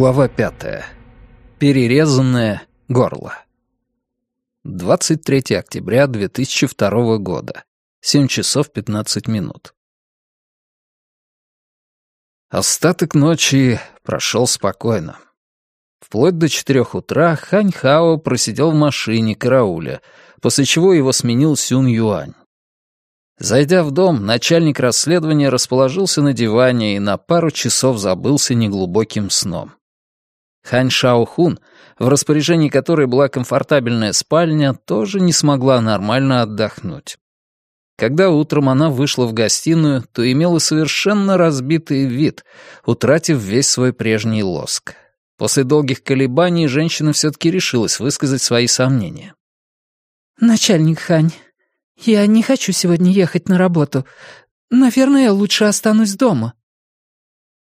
Глава пятая. Перерезанное горло. 23 октября 2002 года. 7 часов 15 минут. Остаток ночи прошел спокойно. Вплоть до четырех утра Хань Хао просидел в машине карауля, после чего его сменил Сюн Юань. Зайдя в дом, начальник расследования расположился на диване и на пару часов забылся неглубоким сном. Хань Шаохун, в распоряжении которой была комфортабельная спальня, тоже не смогла нормально отдохнуть. Когда утром она вышла в гостиную, то имела совершенно разбитый вид, утратив весь свой прежний лоск. После долгих колебаний женщина все-таки решилась высказать свои сомнения. «Начальник Хань, я не хочу сегодня ехать на работу. Наверное, я лучше останусь дома».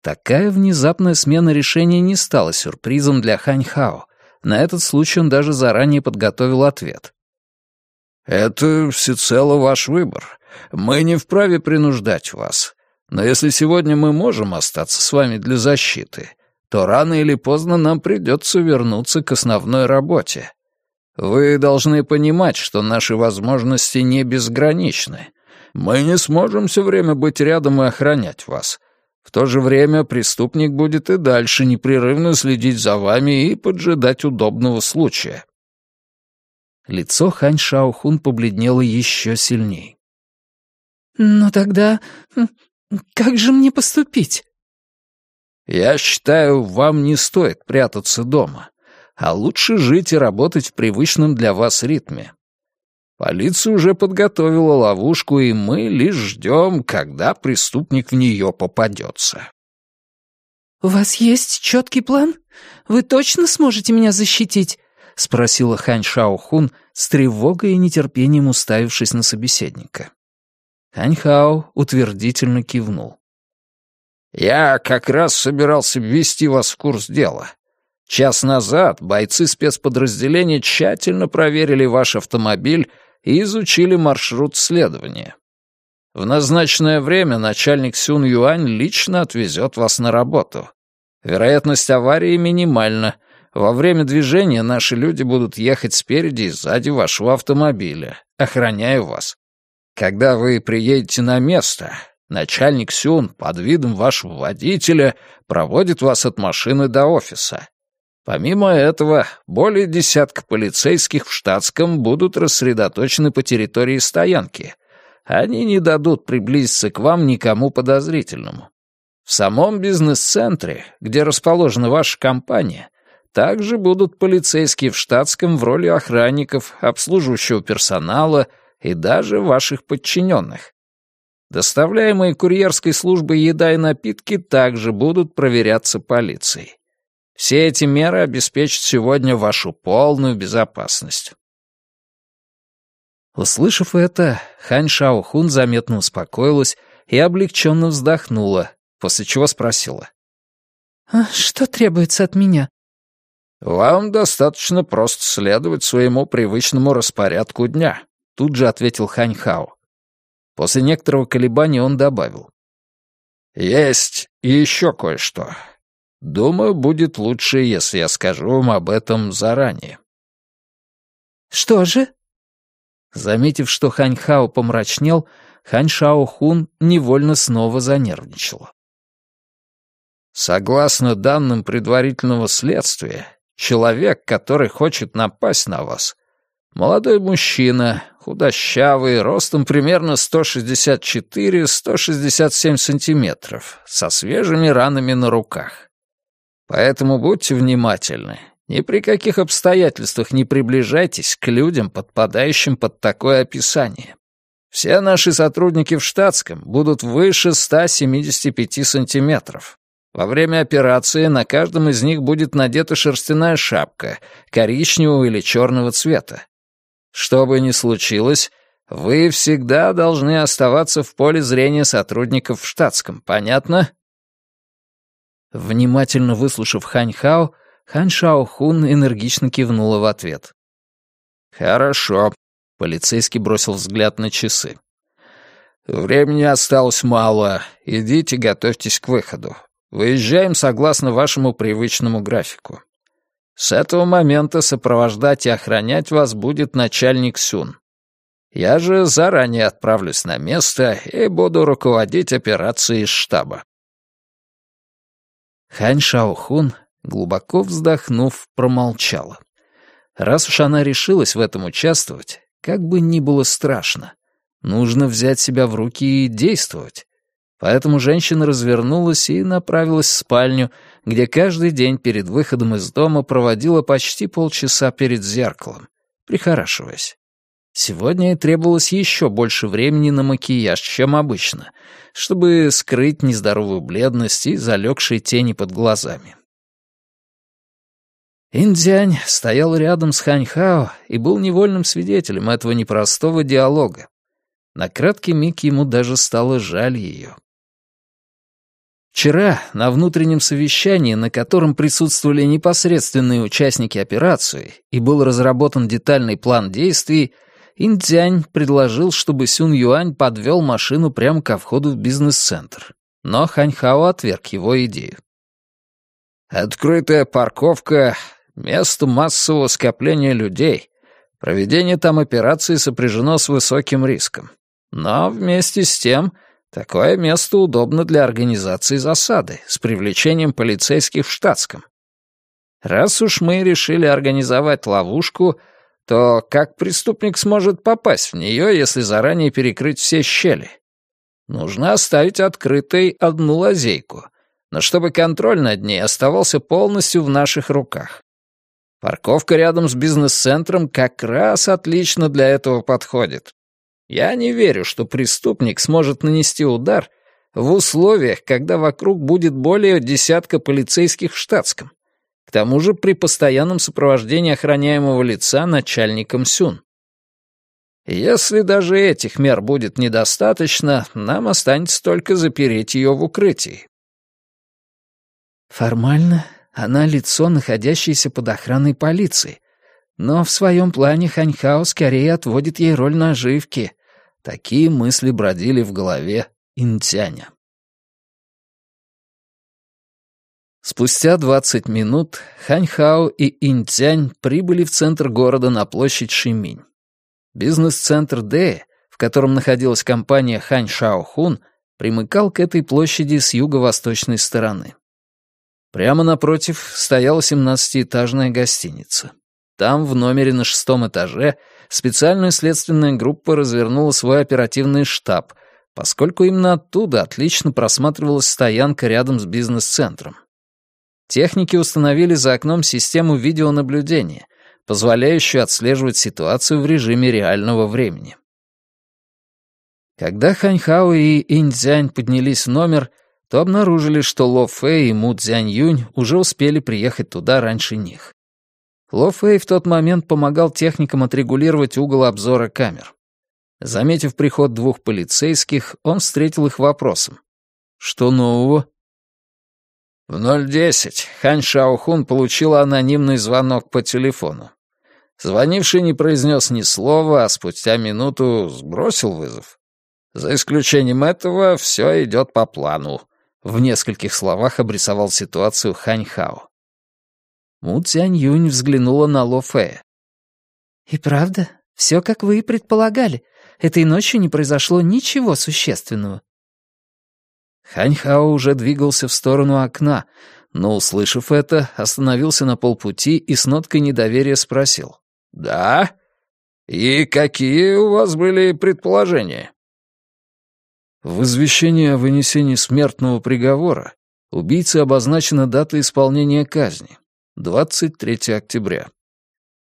Такая внезапная смена решения не стала сюрпризом для Хань Хао. На этот случай он даже заранее подготовил ответ. «Это всецело ваш выбор. Мы не вправе принуждать вас. Но если сегодня мы можем остаться с вами для защиты, то рано или поздно нам придется вернуться к основной работе. Вы должны понимать, что наши возможности не безграничны. Мы не сможем все время быть рядом и охранять вас. В то же время преступник будет и дальше непрерывно следить за вами и поджидать удобного случая. Лицо Хань Шаохун побледнело еще сильней. «Но тогда как же мне поступить?» «Я считаю, вам не стоит прятаться дома, а лучше жить и работать в привычном для вас ритме. Полиция уже подготовила ловушку, и мы лишь ждем, когда преступник в нее попадется. «У вас есть четкий план? Вы точно сможете меня защитить?» — спросила Хань Шаохун с тревогой и нетерпением уставившись на собеседника. Хань Хао утвердительно кивнул. «Я как раз собирался ввести вас в курс дела. Час назад бойцы спецподразделения тщательно проверили ваш автомобиль и изучили маршрут следования. В назначенное время начальник Сюн Юань лично отвезет вас на работу. Вероятность аварии минимальна. Во время движения наши люди будут ехать спереди и сзади вашего автомобиля, охраняя вас. Когда вы приедете на место, начальник Сюн под видом вашего водителя проводит вас от машины до офиса. Помимо этого, более десятка полицейских в штатском будут рассредоточены по территории стоянки. Они не дадут приблизиться к вам никому подозрительному. В самом бизнес-центре, где расположена ваша компания, также будут полицейские в штатском в роли охранников, обслуживающего персонала и даже ваших подчиненных. Доставляемые курьерской службой еда и напитки также будут проверяться полицией. Все эти меры обеспечат сегодня вашу полную безопасность. Услышав это, Хань Шаохун заметно успокоилась и облегченно вздохнула, после чего спросила. «А что требуется от меня?» «Вам достаточно просто следовать своему привычному распорядку дня», тут же ответил Хань Хао. После некоторого колебания он добавил. «Есть еще кое-что. Думаю, будет лучше, если я скажу вам об этом заранее». «Что же?» Заметив, что Хань Хао помрачнел, Хань Шао Хун невольно снова занервничала. Согласно данным предварительного следствия, человек, который хочет напасть на вас, молодой мужчина, худощавый, ростом примерно 164-167 сантиметров, со свежими ранами на руках. Поэтому будьте внимательны. Ни при каких обстоятельствах не приближайтесь к людям, подпадающим под такое описание. Все наши сотрудники в штатском будут выше 175 сантиметров. Во время операции на каждом из них будет надета шерстяная шапка, коричневого или черного цвета. Что бы ни случилось, вы всегда должны оставаться в поле зрения сотрудников в штатском, понятно? Внимательно выслушав Хань Хао, Хань Шао Хун энергично кивнула в ответ. «Хорошо», — полицейский бросил взгляд на часы. «Времени осталось мало. Идите, готовьтесь к выходу. Выезжаем согласно вашему привычному графику. С этого момента сопровождать и охранять вас будет начальник Сюн. Я же заранее отправлюсь на место и буду руководить операцией из штаба. Хань Шаохун, глубоко вздохнув, промолчала. Раз уж она решилась в этом участвовать, как бы ни было страшно, нужно взять себя в руки и действовать. Поэтому женщина развернулась и направилась в спальню, где каждый день перед выходом из дома проводила почти полчаса перед зеркалом, прихорашиваясь. Сегодня ей требовалось еще больше времени на макияж, чем обычно, чтобы скрыть нездоровую бледность и залегшие тени под глазами. Индзянь стоял рядом с Ханьхао и был невольным свидетелем этого непростого диалога. На краткий миг ему даже стало жаль ее. Вчера на внутреннем совещании, на котором присутствовали непосредственные участники операции и был разработан детальный план действий, Индзянь предложил, чтобы Сюн Юань подвел машину прямо ко входу в бизнес-центр. Но Ханьхао отверг его идею. «Открытая парковка — место массового скопления людей. Проведение там операции сопряжено с высоким риском. Но вместе с тем такое место удобно для организации засады с привлечением полицейских в штатском. Раз уж мы решили организовать ловушку — то как преступник сможет попасть в нее, если заранее перекрыть все щели? Нужно оставить открытой одну лазейку, но чтобы контроль над ней оставался полностью в наших руках. Парковка рядом с бизнес-центром как раз отлично для этого подходит. Я не верю, что преступник сможет нанести удар в условиях, когда вокруг будет более десятка полицейских в штатском. К тому же при постоянном сопровождении охраняемого лица начальником Сюн. Если даже этих мер будет недостаточно, нам останется только запереть ее в укрытии. Формально она лицо, находящееся под охраной полиции, но в своем плане Ханьхао скорее отводит ей роль наживки. Такие мысли бродили в голове Интяня. Спустя 20 минут Ханьхао и Интянь прибыли в центр города на площадь Шиминь. Бизнес-центр Дэ, в котором находилась компания Хань Шаохун, примыкал к этой площади с юго-восточной стороны. Прямо напротив стояла 17-этажная гостиница. Там, в номере на шестом этаже, специальная следственная группа развернула свой оперативный штаб, поскольку именно оттуда отлично просматривалась стоянка рядом с бизнес-центром. Техники установили за окном систему видеонаблюдения, позволяющую отслеживать ситуацию в режиме реального времени. Когда Ханьхао и Иньцзянь поднялись в номер, то обнаружили, что Ло Фэй и Му Цзянь Юнь уже успели приехать туда раньше них. Ло Фэй в тот момент помогал техникам отрегулировать угол обзора камер. Заметив приход двух полицейских, он встретил их вопросом. «Что нового?» В 010 Хань Шаохун получила анонимный звонок по телефону. Звонивший не произнес ни слова, а спустя минуту сбросил вызов. За исключением этого, все идет по плану. В нескольких словах обрисовал ситуацию Хань Хао. Му Цянь Юнь взглянула на Ло Фэя. «И правда, все как вы и предполагали. Этой ночью не произошло ничего существенного. Ханьхао уже двигался в сторону окна, но, услышав это, остановился на полпути и с ноткой недоверия спросил. «Да? И какие у вас были предположения?» В извещении о вынесении смертного приговора убийце обозначена дата исполнения казни — 23 октября.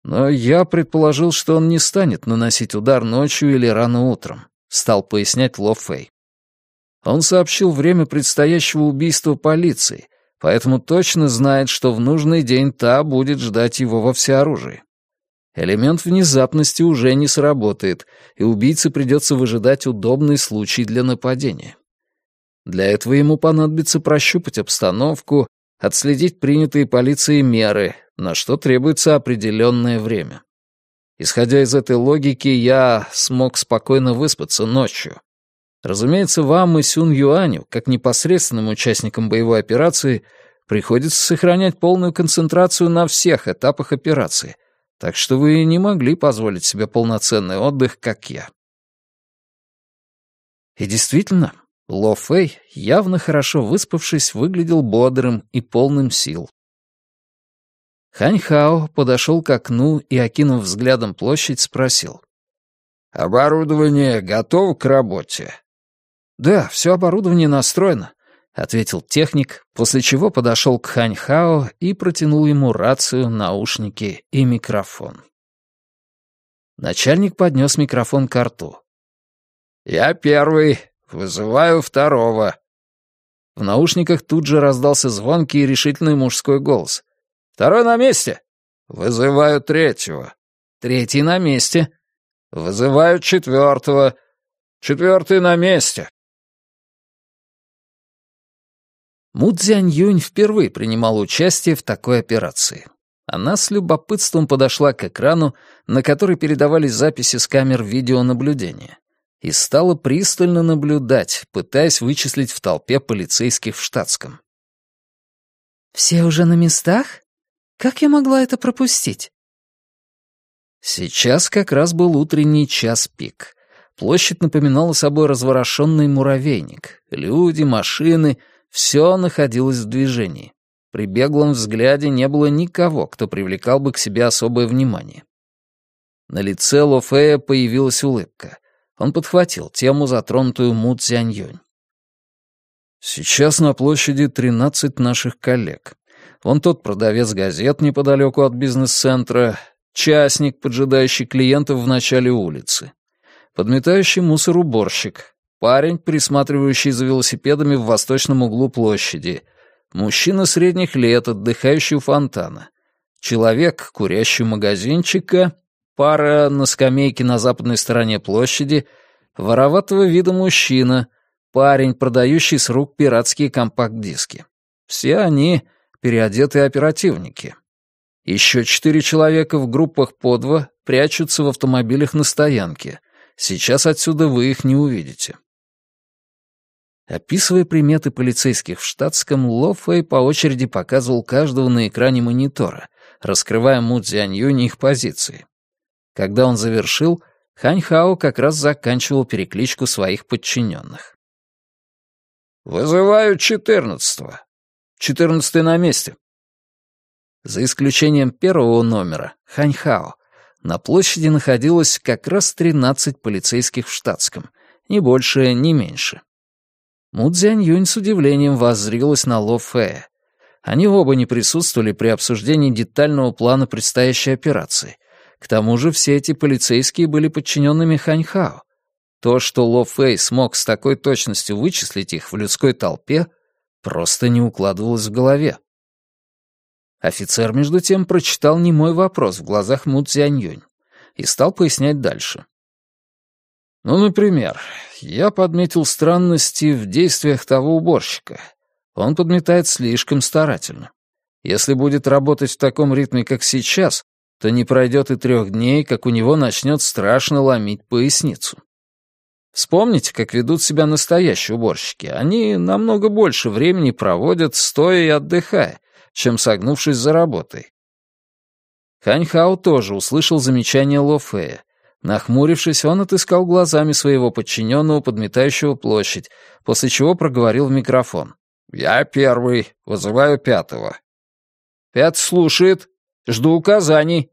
Но я предположил, что он не станет наносить удар ночью или рано утром, стал пояснять Ло Фэй. Он сообщил время предстоящего убийства полиции, поэтому точно знает, что в нужный день та будет ждать его во всеоружии. Элемент внезапности уже не сработает, и убийце придется выжидать удобный случай для нападения. Для этого ему понадобится прощупать обстановку, отследить принятые полицией меры, на что требуется определенное время. Исходя из этой логики, я смог спокойно выспаться ночью. Разумеется, вам и Сюн Юаню, как непосредственным участникам боевой операции, приходится сохранять полную концентрацию на всех этапах операции, так что вы не могли позволить себе полноценный отдых, как я. И действительно, Ло Фэй, явно хорошо выспавшись, выглядел бодрым и полным сил. Хань Хао подошел к окну и, окинув взглядом площадь, спросил. «Оборудование готово к работе?» «Да, все оборудование настроено», — ответил техник, после чего подошел к Хань Хао и протянул ему рацию, наушники и микрофон. Начальник поднес микрофон к рту. «Я первый. Вызываю второго». В наушниках тут же раздался звонкий и решительный мужской голос. «Второй на месте!» «Вызываю третьего». «Третий на месте». «Вызываю четвертого». «Четвертый на месте». Му Цзянь-Юнь впервые принимал участие в такой операции. Она с любопытством подошла к экрану, на который передавались записи с камер видеонаблюдения, и стала пристально наблюдать, пытаясь вычислить в толпе полицейских в штатском. «Все уже на местах? Как я могла это пропустить?» Сейчас как раз был утренний час пик. Площадь напоминала собой разворошенный муравейник. Люди, машины все находилось в движении. При беглом взгляде не было никого, кто привлекал бы к себе особое внимание. На лице Лофея появилась улыбка. Он подхватил тему, затронутую Му Цзяньюнь. «Сейчас на площади тринадцать наших коллег. Вон тот продавец газет неподалеку от бизнес-центра, частник, поджидающий клиентов в начале улицы, подметающий мусор уборщик, Парень, присматривающий за велосипедами в восточном углу площади. Мужчина средних лет, отдыхающий у фонтана. Человек, курящий у магазинчика. Пара на скамейке на западной стороне площади. Вороватого вида мужчина. Парень, продающий с рук пиратские компакт-диски. Все они переодетые оперативники. Еще четыре человека в группах по два прячутся в автомобилях на стоянке. Сейчас отсюда вы их не увидите. Описывая приметы полицейских в штатском, Ло по очереди показывал каждого на экране монитора, раскрывая Му Цзянь их позиции. Когда он завершил, Хань Хао как раз заканчивал перекличку своих подчиненных. «Вызываю четырнадцатого. Четырнадцатый на месте». За исключением первого номера, Хань Хао, на площади находилось как раз тринадцать полицейских в штатском, ни больше, ни меньше. Му Цзянь-Юнь с удивлением воззрилась на Ло Фэя. Они оба не присутствовали при обсуждении детального плана предстоящей операции. К тому же все эти полицейские были подчиненными Ханьхао. То, что Ло Фэй смог с такой точностью вычислить их в людской толпе, просто не укладывалось в голове. Офицер, между тем, прочитал немой вопрос в глазах Му Цзянь-Юнь и стал пояснять дальше. Ну, например, я подметил странности в действиях того уборщика. Он подметает слишком старательно. Если будет работать в таком ритме, как сейчас, то не пройдет и трех дней, как у него начнет страшно ломить поясницу. Вспомните, как ведут себя настоящие уборщики. Они намного больше времени проводят, стоя и отдыхая, чем согнувшись за работой. Ханьхао тоже услышал замечание Ло Фея Нахмурившись, он отыскал глазами своего подчиненного, подметающего площадь, после чего проговорил в микрофон. «Я первый. Вызываю пятого». «Пят слушает. Жду указаний».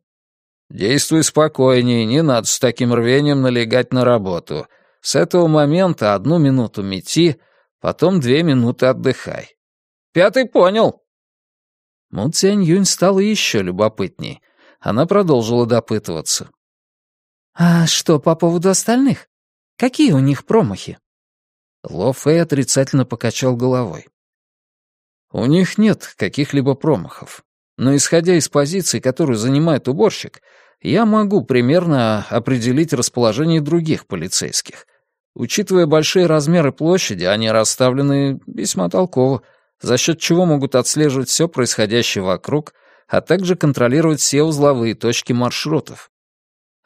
«Действуй спокойнее, не надо с таким рвением налегать на работу. С этого момента одну минуту мети, потом две минуты отдыхай». «Пятый понял». Му Цянь Юнь стала еще любопытней. Она продолжила допытываться. «А что по поводу остальных? Какие у них промахи?» Ло Фэй отрицательно покачал головой. «У них нет каких-либо промахов. Но исходя из позиции, которую занимает уборщик, я могу примерно определить расположение других полицейских. Учитывая большие размеры площади, они расставлены весьма толково, за счет чего могут отслеживать все происходящее вокруг, а также контролировать все узловые точки маршрутов.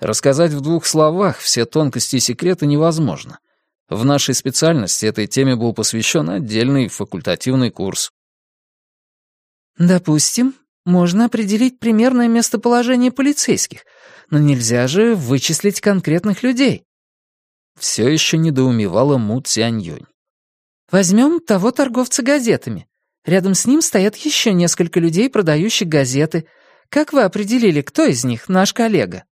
Рассказать в двух словах все тонкости и секреты невозможно. В нашей специальности этой теме был посвящен отдельный факультативный курс. «Допустим, можно определить примерное местоположение полицейских, но нельзя же вычислить конкретных людей». Все еще недоумевала Му Цянь-Юнь. «Возьмем того торговца газетами. Рядом с ним стоят еще несколько людей, продающих газеты. Как вы определили, кто из них наш коллега?»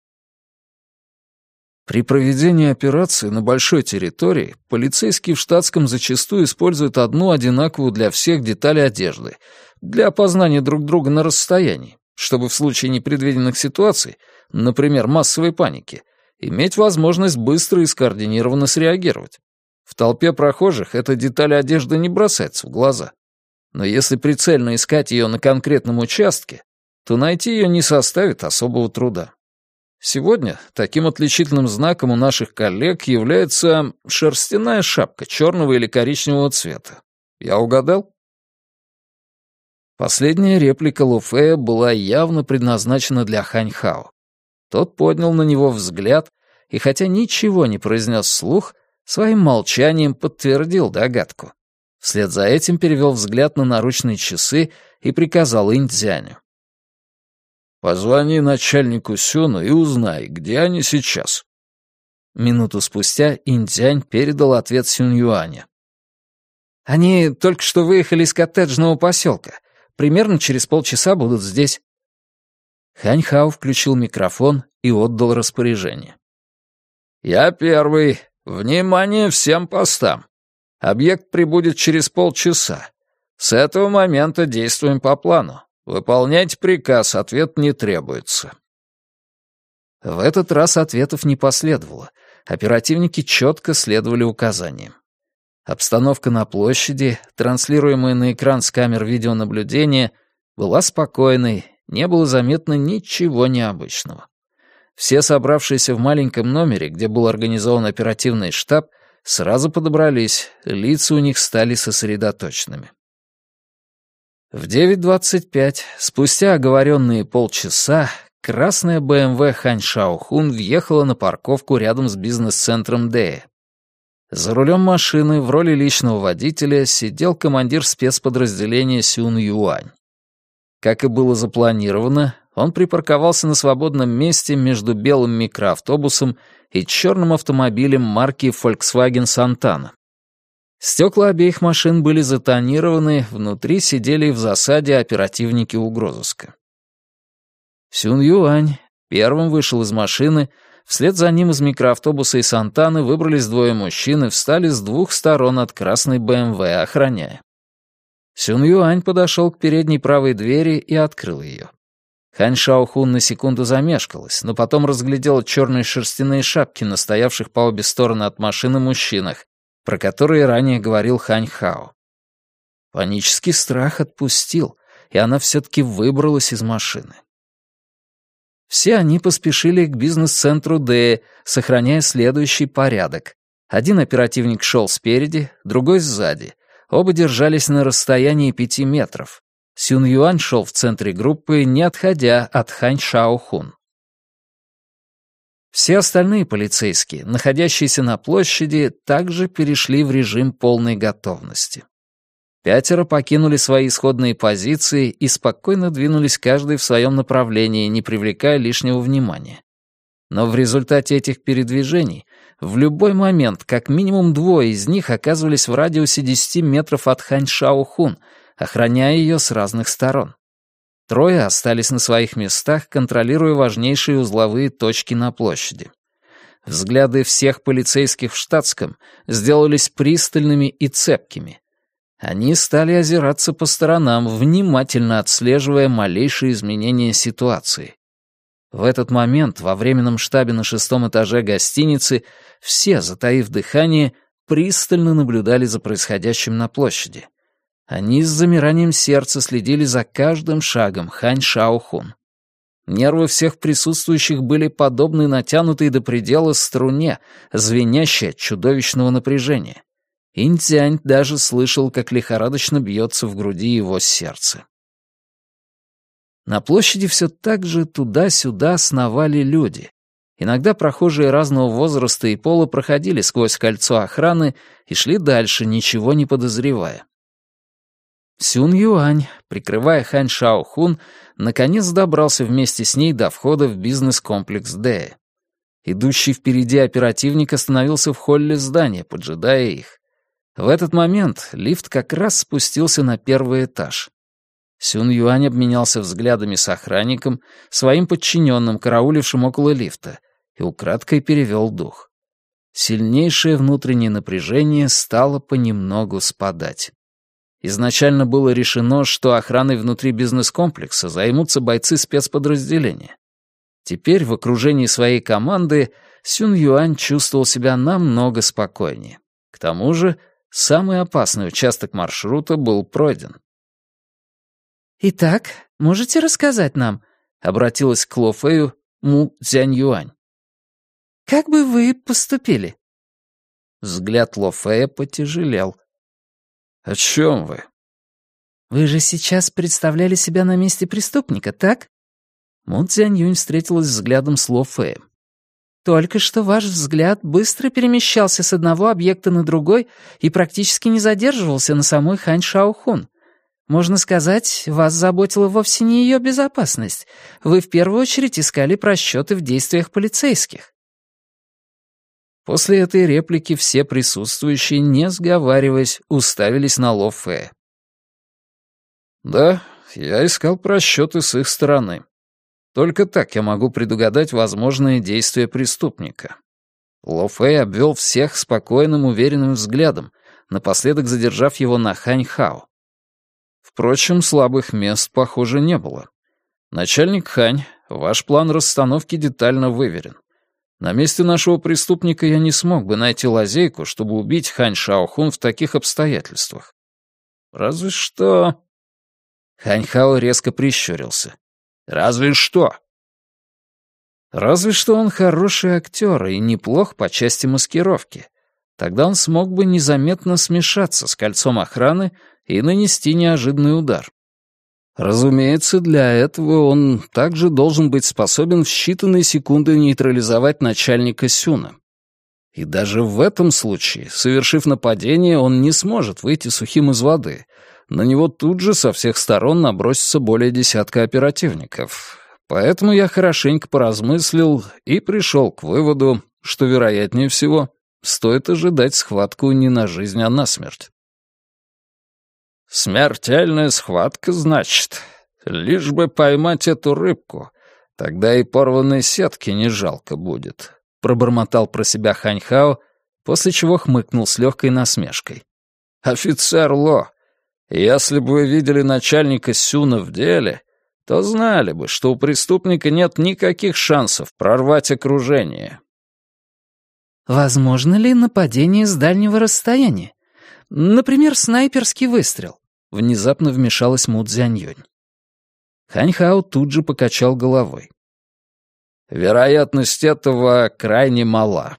При проведении операции на большой территории полицейские в штатском зачастую используют одну одинаковую для всех деталь одежды для опознания друг друга на расстоянии, чтобы в случае непредвиденных ситуаций, например, массовой паники, иметь возможность быстро и скоординированно среагировать. В толпе прохожих эта деталь одежды не бросается в глаза. Но если прицельно искать ее на конкретном участке, то найти ее не составит особого труда. Сегодня таким отличительным знаком у наших коллег является шерстяная шапка черного или коричневого цвета. Я угадал? Последняя реплика Луфея была явно предназначена для Ханьхао. Тот поднял на него взгляд и, хотя ничего не произнес вслух, своим молчанием подтвердил догадку. Вслед за этим перевел взгляд на наручные часы и приказал Индзяню. Позвони начальнику Сюну и узнай, где они сейчас». Минуту спустя Индзянь передал ответ Сюн Юаня. «Они только что выехали из коттеджного поселка. Примерно через полчаса будут здесь». Хань Хао включил микрофон и отдал распоряжение. «Я первый. Внимание всем постам. Объект прибудет через полчаса. С этого момента действуем по плану. «Выполнять приказ, ответ не требуется». В этот раз ответов не последовало. Оперативники четко следовали указаниям. Обстановка на площади, транслируемая на экран с камер видеонаблюдения, была спокойной, не было заметно ничего необычного. Все собравшиеся в маленьком номере, где был организован оперативный штаб, сразу подобрались, лица у них стали сосредоточенными. В 9.25, спустя оговоренные полчаса, красная БМВ Хань Шаохун въехала на парковку рядом с бизнес-центром Дэя. За рулем машины в роли личного водителя сидел командир спецподразделения Сюн Юань. Как и было запланировано, он припарковался на свободном месте между белым микроавтобусом и черным автомобилем марки Volkswagen Santana. Стекла обеих машин были затонированы, внутри сидели в засаде оперативники угрозыска. Сюн Юань первым вышел из машины, вслед за ним из микроавтобуса и Сантаны выбрались двое мужчин и встали с двух сторон от красной БМВ, охраняя. Сюн Юань подошел к передней правой двери и открыл ее. Хань Шаохун на секунду замешкалась, но потом разглядела черные шерстяные шапки на стоявших по обе стороны от машины мужчинах про которые ранее говорил Хань Хао. Панический страх отпустил, и она все-таки выбралась из машины. Все они поспешили к бизнес-центру Д, сохраняя следующий порядок. Один оперативник шел спереди, другой сзади. Оба держались на расстоянии пяти метров. Сюн Юань шел в центре группы, не отходя от Хань Шао Хун. Все остальные полицейские, находящиеся на площади, также перешли в режим полной готовности. Пятеро покинули свои исходные позиции и спокойно двинулись каждый в своем направлении, не привлекая лишнего внимания. Но в результате этих передвижений в любой момент как минимум двое из них оказывались в радиусе 10 метров от Хань Шаохун, охраняя ее с разных сторон. Трое остались на своих местах, контролируя важнейшие узловые точки на площади. Взгляды всех полицейских в штатском сделались пристальными и цепкими. Они стали озираться по сторонам, внимательно отслеживая малейшие изменения ситуации. В этот момент во временном штабе на шестом этаже гостиницы все, затаив дыхание, пристально наблюдали за происходящим на площади. Они с замиранием сердца следили за каждым шагом Хань Шаохун. Нервы всех присутствующих были подобны натянутой до предела струне, звенящей от чудовищного напряжения. Интянь даже слышал, как лихорадочно бьется в груди его сердце. На площади все так же туда-сюда сновали люди. Иногда прохожие разного возраста и пола проходили сквозь кольцо охраны и шли дальше, ничего не подозревая. Сюн Юань, прикрывая Хань Шао Хун, наконец добрался вместе с ней до входа в бизнес-комплекс Дэя. Идущий впереди оперативник остановился в холле здания, поджидая их. В этот момент лифт как раз спустился на первый этаж. Сюн Юань обменялся взглядами с охранником, своим подчиненным, караулившим около лифта, и украдкой перевел дух. Сильнейшее внутреннее напряжение стало понемногу спадать. Изначально было решено, что охраной внутри бизнес-комплекса займутся бойцы спецподразделения. Теперь в окружении своей команды Сюн Юань чувствовал себя намного спокойнее. К тому же, самый опасный участок маршрута был пройден. «Итак, можете рассказать нам?» — обратилась к Ло Фэю Му Цзянь Юань. «Как бы вы поступили?» Взгляд Ло Фэя потяжелел. «О чем вы?» «Вы же сейчас представляли себя на месте преступника, так?» Му Цзянь Юнь встретилась взглядом с Ло Фэем. «Только что ваш взгляд быстро перемещался с одного объекта на другой и практически не задерживался на самой Хань Шаохун. Можно сказать, вас заботила вовсе не ее безопасность. Вы в первую очередь искали просчеты в действиях полицейских. После этой реплики все присутствующие, не сговариваясь, уставились на Ло Фэ. «Да, я искал просчеты с их стороны. Только так я могу предугадать возможные действия преступника». Ло Фэй обвел всех спокойным, уверенным взглядом, напоследок задержав его на Хань Хао. Впрочем, слабых мест, похоже, не было. Начальник Хань, ваш план расстановки детально выверен. На месте нашего преступника я не смог бы найти лазейку, чтобы убить Хань Шаохун в таких обстоятельствах. Разве что... Хань Хао резко прищурился. Разве что? Разве что он хороший актер и неплох по части маскировки. Тогда он смог бы незаметно смешаться с кольцом охраны и нанести неожиданный удар. Разумеется, для этого он также должен быть способен в считанные секунды нейтрализовать начальника Сюна. И даже в этом случае, совершив нападение, он не сможет выйти сухим из воды. На него тут же со всех сторон набросится более десятка оперативников. Поэтому я хорошенько поразмыслил и пришел к выводу, что, вероятнее всего, стоит ожидать схватку не на жизнь, а на смерть. «Смертельная схватка, значит. Лишь бы поймать эту рыбку, тогда и порванной сетки не жалко будет», — пробормотал про себя Ханьхао, после чего хмыкнул с легкой насмешкой. «Офицер Ло, если бы вы видели начальника Сюна в деле, то знали бы, что у преступника нет никаких шансов прорвать окружение». «Возможно ли нападение с дальнего расстояния?» Например, снайперский выстрел. Внезапно вмешалась Му Цзяньюнь. Ханьхао тут же покачал головой. Вероятность этого крайне мала.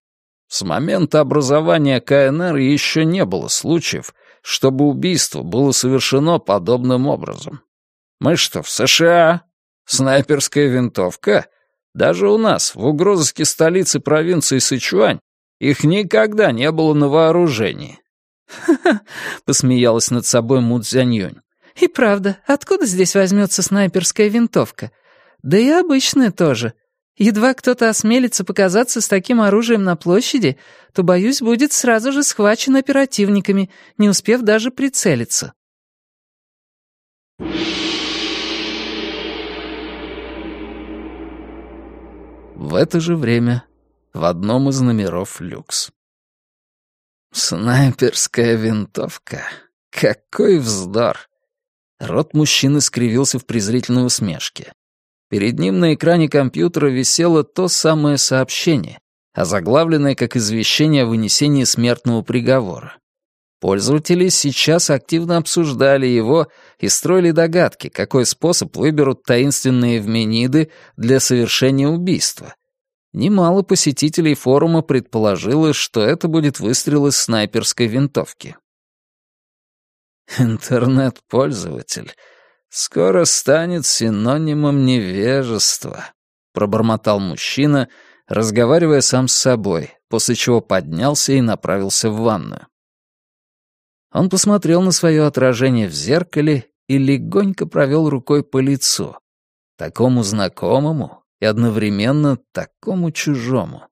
С момента образования КНР еще не было случаев, чтобы убийство было совершено подобным образом. Мы что, в США? Снайперская винтовка? Даже у нас, в угрозыске столицы провинции Сычуань, их никогда не было на вооружении. «Ха-ха», — посмеялась над собой Му Цзяньюнь. «И правда, откуда здесь возьмется снайперская винтовка? Да и обычная тоже. Едва кто-то осмелится показаться с таким оружием на площади, то, боюсь, будет сразу же схвачен оперативниками, не успев даже прицелиться». В это же время в одном из номеров люкс. Снайперская винтовка. Какой вздор. Рот мужчины скривился в презрительной усмешке. Перед ним на экране компьютера висело то самое сообщение, озаглавленное как извещение о вынесении смертного приговора. Пользователи сейчас активно обсуждали его и строили догадки, какой способ выберут таинственные вмениды для совершения убийства, Немало посетителей форума предположило, что это будет выстрел из снайперской винтовки. «Интернет-пользователь скоро станет синонимом невежества», — пробормотал мужчина, разговаривая сам с собой, после чего поднялся и направился в ванную. Он посмотрел на свое отражение в зеркале и легонько провел рукой по лицу, такому знакомому и одновременно такому чужому.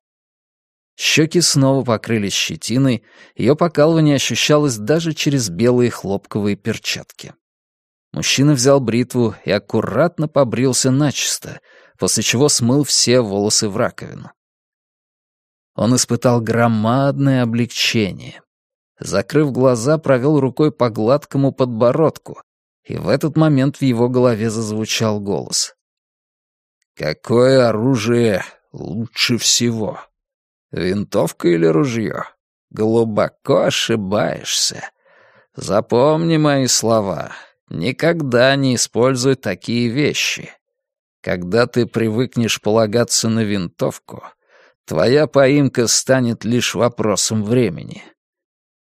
Щеки снова покрылись щетиной, ее покалывание ощущалось даже через белые хлопковые перчатки. Мужчина взял бритву и аккуратно побрился начисто, после чего смыл все волосы в раковину. Он испытал громадное облегчение. Закрыв глаза, провел рукой по гладкому подбородку, и в этот момент в его голове зазвучал голос. «Какое оружие лучше всего? Винтовка или ружье? Глубоко ошибаешься. Запомни мои слова. Никогда не используй такие вещи. Когда ты привыкнешь полагаться на винтовку, твоя поимка станет лишь вопросом времени.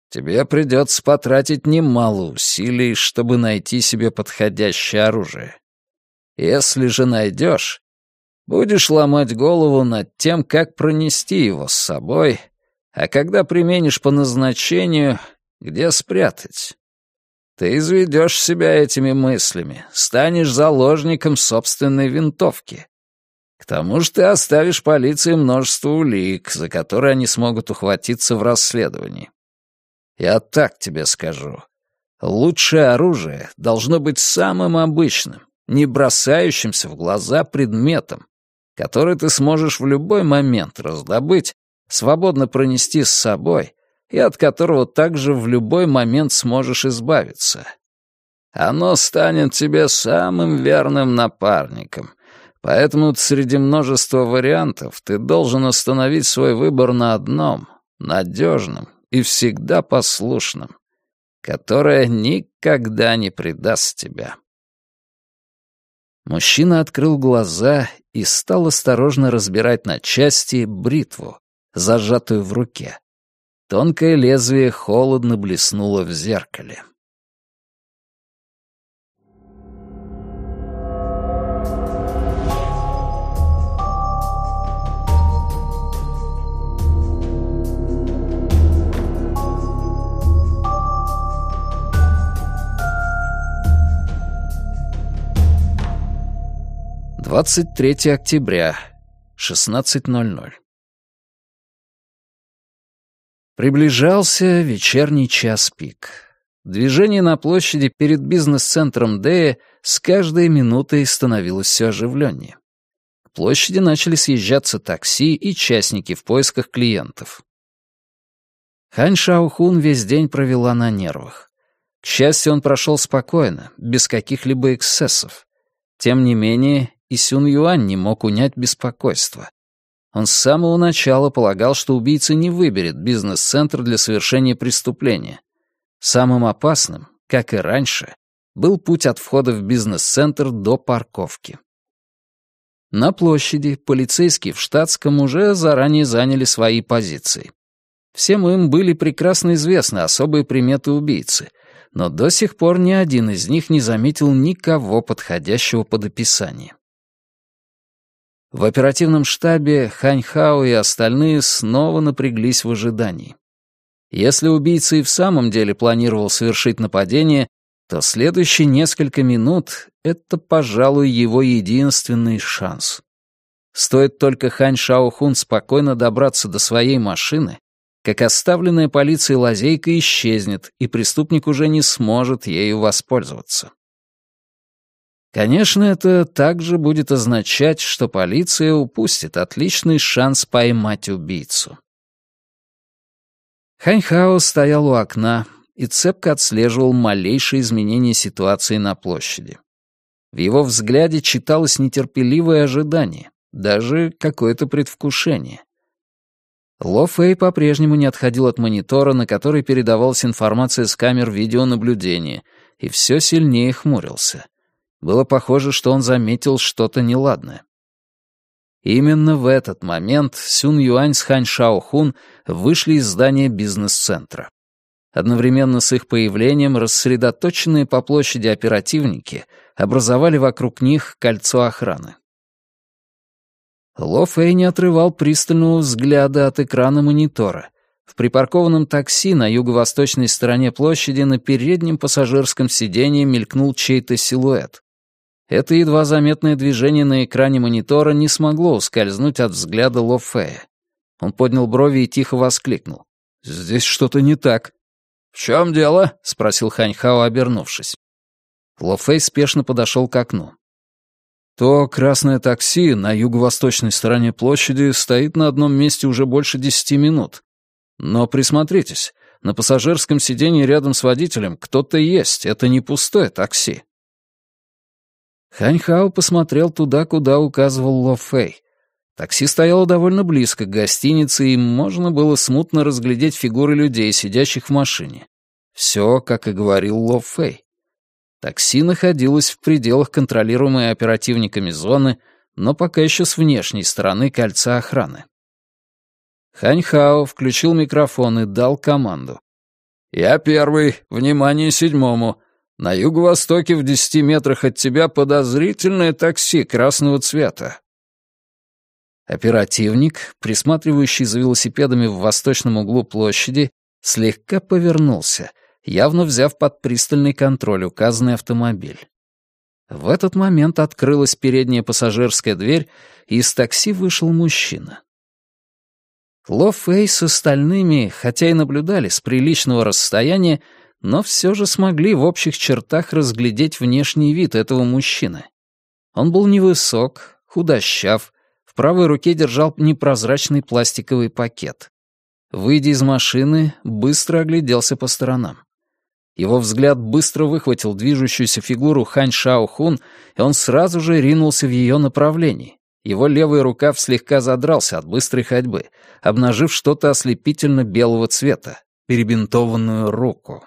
Тебе придется потратить немало усилий, чтобы найти себе подходящее оружие. Если же найдешь, будешь ломать голову над тем, как пронести его с собой, а когда применишь по назначению, где спрятать. Ты изведешь себя этими мыслями, станешь заложником собственной винтовки. К тому же ты оставишь полиции множество улик, за которые они смогут ухватиться в расследовании. Я так тебе скажу. Лучшее оружие должно быть самым обычным, не бросающимся в глаза предметом, который ты сможешь в любой момент раздобыть, свободно пронести с собой и от которого также в любой момент сможешь избавиться. Оно станет тебе самым верным напарником, поэтому среди множества вариантов ты должен остановить свой выбор на одном, надежном и всегда послушном, которое никогда не предаст тебя. Мужчина открыл глаза и стал осторожно разбирать на части бритву, зажатую в руке. Тонкое лезвие холодно блеснуло в зеркале. Двадцать третье октября, шестнадцать ноль ноль. Приближался вечерний час пик. Движение на площади перед бизнес-центром Дея с каждой минутой становилось все оживленнее. К площади начали съезжаться такси и частники в поисках клиентов. Хань Шаохун весь день провела на нервах. К счастью, он прошел спокойно, без каких-либо эксцессов. Тем не менее, и Сюн Юань не мог унять беспокойство. Он с самого начала полагал, что убийца не выберет бизнес-центр для совершения преступления. Самым опасным, как и раньше, был путь от входа в бизнес-центр до парковки. На площади полицейские в штатском уже заранее заняли свои позиции. Всем им были прекрасно известны особые приметы убийцы, но до сих пор ни один из них не заметил никого подходящего под описание. В оперативном штабе Ханьхао и остальные снова напряглись в ожидании. Если убийца и в самом деле планировал совершить нападение, то следующие несколько минут — это, пожалуй, его единственный шанс. Стоит только Хань Шаохун спокойно добраться до своей машины, как оставленная полицией лазейка исчезнет, и преступник уже не сможет ею воспользоваться. Конечно, это также будет означать, что полиция упустит отличный шанс поймать убийцу. Ханьхао стоял у окна и цепко отслеживал малейшие изменения ситуации на площади. В его взгляде читалось нетерпеливое ожидание, даже какое-то предвкушение. Ло Фэй по-прежнему не отходил от монитора, на который передавалась информация с камер видеонаблюдения, и все сильнее хмурился — было похоже, что он заметил что-то неладное. Именно в этот момент Сюн Юань с Хань Шаохун вышли из здания бизнес-центра. Одновременно с их появлением рассредоточенные по площади оперативники образовали вокруг них кольцо охраны. Ло Фэй не отрывал пристального взгляда от экрана монитора. В припаркованном такси на юго-восточной стороне площади на переднем пассажирском сиденье мелькнул чей-то силуэт. Это едва заметное движение на экране монитора не смогло ускользнуть от взгляда Ло Фэя. Он поднял брови и тихо воскликнул. «Здесь что-то не так». «В чем дело?» — спросил Ханьхао, обернувшись. Ло Фэй спешно подошел к окну. То красное такси на юго-восточной стороне площади стоит на одном месте уже больше десяти минут. Но присмотритесь, на пассажирском сиденье рядом с водителем кто-то есть, это не пустое такси. Ханьхао посмотрел туда, куда указывал Ло Фэй. Такси стояло довольно близко к гостинице, и можно было смутно разглядеть фигуры людей, сидящих в машине. Все, как и говорил Ло Фэй. Такси находилось в пределах контролируемой оперативниками зоны, но пока еще с внешней стороны кольца охраны. Ханьхао включил микрофон и дал команду. «Я первый. Внимание седьмому. На юго-востоке в десяти метрах от тебя подозрительное такси красного цвета. Оперативник, присматривающий за велосипедами в восточном углу площади, слегка повернулся, явно взяв под пристальный контроль указанный автомобиль. В этот момент открылась передняя пассажирская дверь, и из такси вышел мужчина. Ло Фэй с остальными, хотя и наблюдали с приличного расстояния, но все же смогли в общих чертах разглядеть внешний вид этого мужчины. Он был невысок, худощав, в правой руке держал непрозрачный пластиковый пакет. Выйдя из машины, быстро огляделся по сторонам. Его взгляд быстро выхватил движущуюся фигуру Хань Шао Хун, и он сразу же ринулся в ее направлении. Его левый рукав слегка задрался от быстрой ходьбы, обнажив что-то ослепительно белого цвета, перебинтованную руку.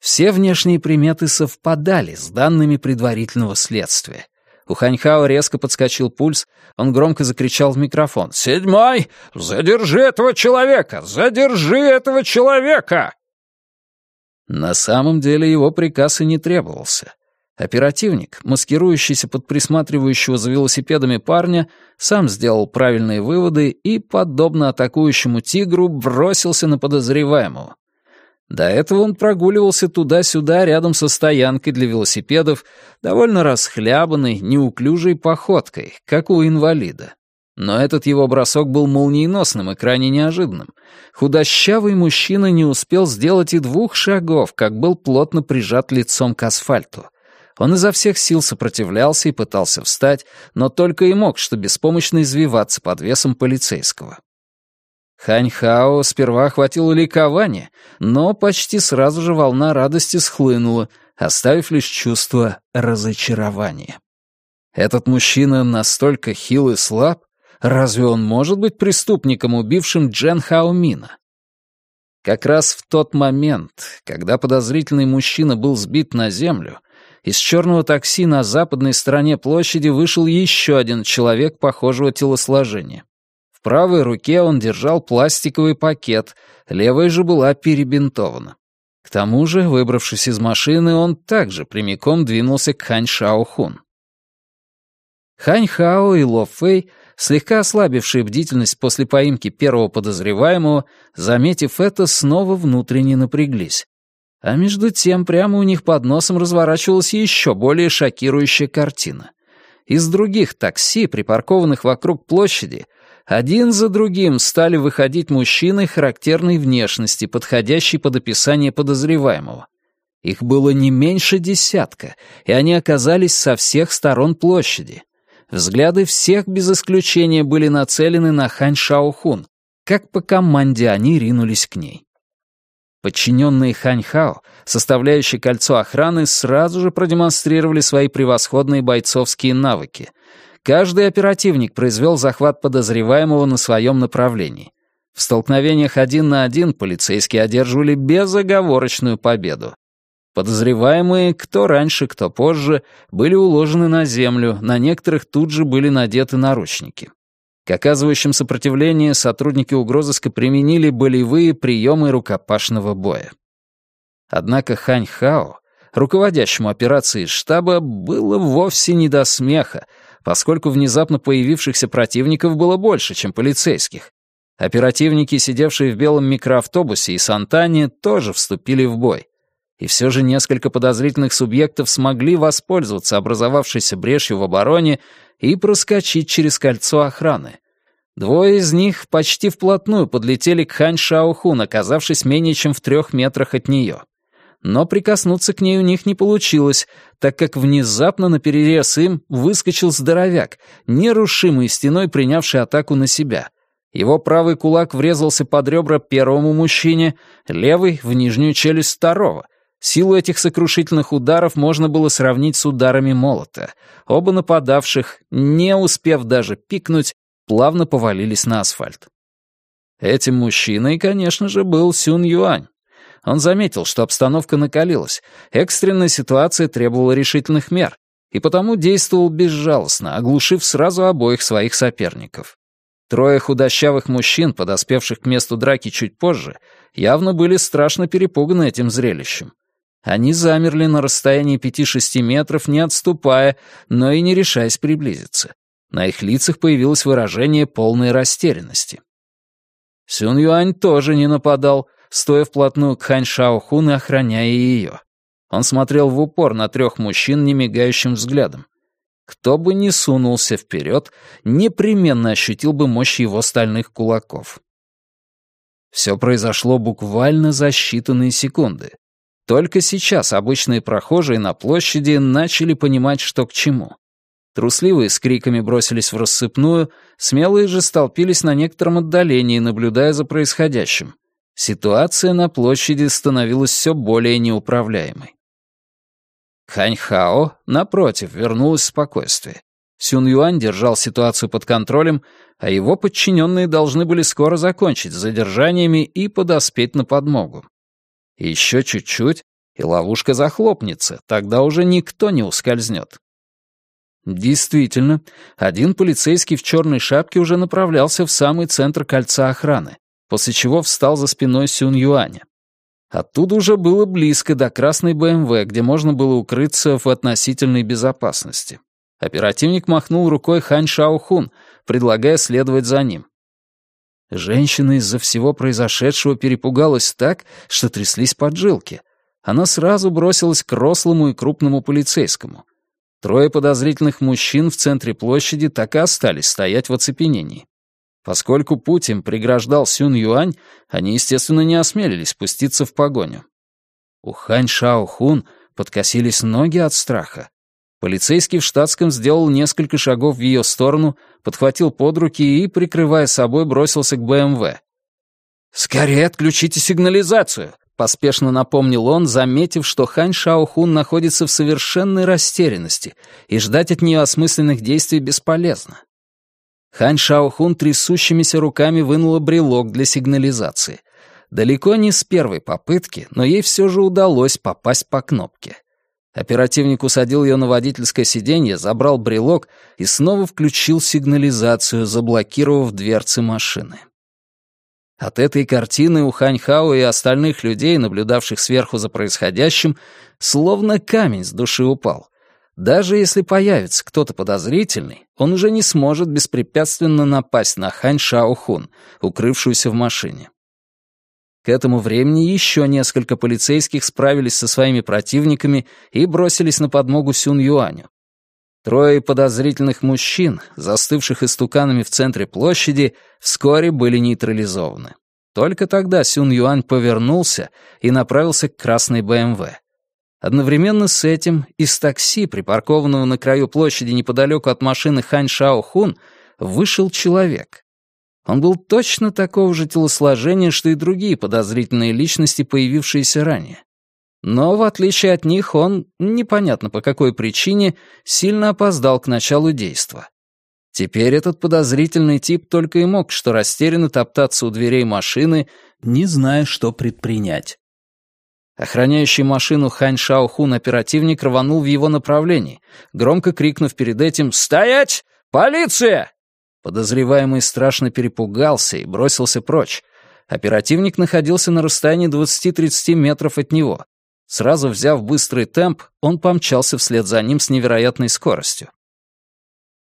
Все внешние приметы совпадали с данными предварительного следствия. У Ханьхао резко подскочил пульс, он громко закричал в микрофон. «Седьмой! Задержи этого человека! Задержи этого человека!» На самом деле его приказ и не требовался. Оперативник, маскирующийся под присматривающего за велосипедами парня, сам сделал правильные выводы и, подобно атакующему тигру, бросился на подозреваемого. До этого он прогуливался туда-сюда рядом со стоянкой для велосипедов, довольно расхлябанной, неуклюжей походкой, как у инвалида. Но этот его бросок был молниеносным и крайне неожиданным. Худощавый мужчина не успел сделать и двух шагов, как был плотно прижат лицом к асфальту. Он изо всех сил сопротивлялся и пытался встать, но только и мог, что беспомощно извиваться под весом полицейского. Ханьхао сперва охватило ликование, но почти сразу же волна радости схлынула, оставив лишь чувство разочарования. Этот мужчина настолько хил и слаб, разве он может быть преступником, убившим Джен Хаомина? Как раз в тот момент, когда подозрительный мужчина был сбит на землю, из черного такси на западной стороне площади вышел еще один человек похожего телосложения. В правой руке он держал пластиковый пакет, левая же была перебинтована. К тому же, выбравшись из машины, он также прямиком двинулся к Хань Шао Хун. Хань Хао и Ло Фэй, слегка ослабившие бдительность после поимки первого подозреваемого, заметив это, снова внутренне напряглись. А между тем прямо у них под носом разворачивалась еще более шокирующая картина. Из других такси, припаркованных вокруг площади, один за другим стали выходить мужчины характерной внешности, подходящей под описание подозреваемого. Их было не меньше десятка, и они оказались со всех сторон площади. Взгляды всех без исключения были нацелены на Хань Шаохун. Как по команде они ринулись к ней. Подчиненные Ханьхао, составляющие кольцо охраны, сразу же продемонстрировали свои превосходные бойцовские навыки, Каждый оперативник произвел захват подозреваемого на своем направлении. В столкновениях один на один полицейские одерживали безоговорочную победу. Подозреваемые, кто раньше, кто позже, были уложены на землю, на некоторых тут же были надеты наручники. К оказывающим сопротивление сотрудники угрозыска применили болевые приемы рукопашного боя. Однако Хань Хао, руководящему операцией штаба, было вовсе не до смеха, поскольку внезапно появившихся противников было больше, чем полицейских. Оперативники, сидевшие в белом микроавтобусе и Сантане, тоже вступили в бой. И все же несколько подозрительных субъектов смогли воспользоваться образовавшейся брешью в обороне и проскочить через кольцо охраны. Двое из них почти вплотную подлетели к Хань Шаохун, оказавшись менее чем в трех метрах от нее. Но прикоснуться к ней у них не получилось, так как внезапно на перерез им выскочил здоровяк, нерушимой стеной принявший атаку на себя. Его правый кулак врезался под ребра первому мужчине, левый — в нижнюю челюсть второго — Силу этих сокрушительных ударов можно было сравнить с ударами молота. Оба нападавших, не успев даже пикнуть, плавно повалились на асфальт. Этим мужчиной, конечно же, был Сюн Юань. Он заметил, что обстановка накалилась, экстренная ситуация требовала решительных мер, и потому действовал безжалостно, оглушив сразу обоих своих соперников. Трое худощавых мужчин, подоспевших к месту драки чуть позже, явно были страшно перепуганы этим зрелищем. Они замерли на расстоянии пяти-шести метров, не отступая, но и не решаясь приблизиться. На их лицах появилось выражение полной растерянности. Сюн Юань тоже не нападал, стоя вплотную к Хань Шаохун и охраняя ее. Он смотрел в упор на трех мужчин немигающим взглядом. Кто бы ни сунулся вперед, непременно ощутил бы мощь его стальных кулаков. Все произошло буквально за считанные секунды. Только сейчас обычные прохожие на площади начали понимать, что к чему. Трусливые с криками бросились в рассыпную, смелые же столпились на некотором отдалении, наблюдая за происходящим. Ситуация на площади становилась все более неуправляемой. Ханьхао, напротив, вернулось спокойствие. Сюн Юань держал ситуацию под контролем, а его подчиненные должны были скоро закончить с задержаниями и подоспеть на подмогу. Еще чуть-чуть, и ловушка захлопнется, тогда уже никто не ускользнет. Действительно, один полицейский в черной шапке уже направлялся в самый центр кольца охраны, после чего встал за спиной Сюн Юаня. Оттуда уже было близко до красной БМВ, где можно было укрыться в относительной безопасности. Оперативник махнул рукой Хань Шаохун, предлагая следовать за ним. Женщина из-за всего произошедшего перепугалась так, что тряслись поджилки. Она сразу бросилась к рослому и крупному полицейскому. Трое подозрительных мужчин в центре площади так и остались стоять в оцепенении. Поскольку путь им преграждал Сюн Юань, они, естественно, не осмелились спуститься в погоню. У Хань Шао Хун подкосились ноги от страха. Полицейский в штатском сделал несколько шагов в ее сторону, подхватил под руки и, прикрывая собой, бросился к БМВ. «Скорее отключите сигнализацию!» — поспешно напомнил он, заметив, что Хань Шаохун находится в совершенной растерянности, и ждать от нее осмысленных действий бесполезно. Хань Шаохун трясущимися руками вынула брелок для сигнализации. Далеко не с первой попытки, но ей все же удалось попасть по кнопке — Оперативник усадил ее на водительское сиденье, забрал брелок и снова включил сигнализацию, заблокировав дверцы машины. От этой картины у Ханьхао и остальных людей, наблюдавших сверху за происходящим, словно камень с души упал. Даже если появится кто-то подозрительный, он уже не сможет беспрепятственно напасть на Хань Шаохун, укрывшуюся в машине. К этому времени еще несколько полицейских справились со своими противниками и бросились на подмогу Сюн Юаню. Трое подозрительных мужчин, застывших истуканами в центре площади, вскоре были нейтрализованы. Только тогда Сюн Юань повернулся и направился к красной БМВ. Одновременно с этим из такси, припаркованного на краю площади неподалеку от машины Хань Шао Хун, вышел человек. Он был точно такого же телосложения, что и другие подозрительные личности, появившиеся ранее. Но, в отличие от них, он, непонятно по какой причине, сильно опоздал к началу действа. Теперь этот подозрительный тип только и мог что растерянно топтаться у дверей машины, не зная, что предпринять. Охраняющий машину Хань Шаохун оперативник рванул в его направлении, громко крикнув перед этим «Стоять! Полиция!» Подозреваемый страшно перепугался и бросился прочь. Оперативник находился на расстоянии 20-30 метров от него. Сразу взяв быстрый темп, он помчался вслед за ним с невероятной скоростью.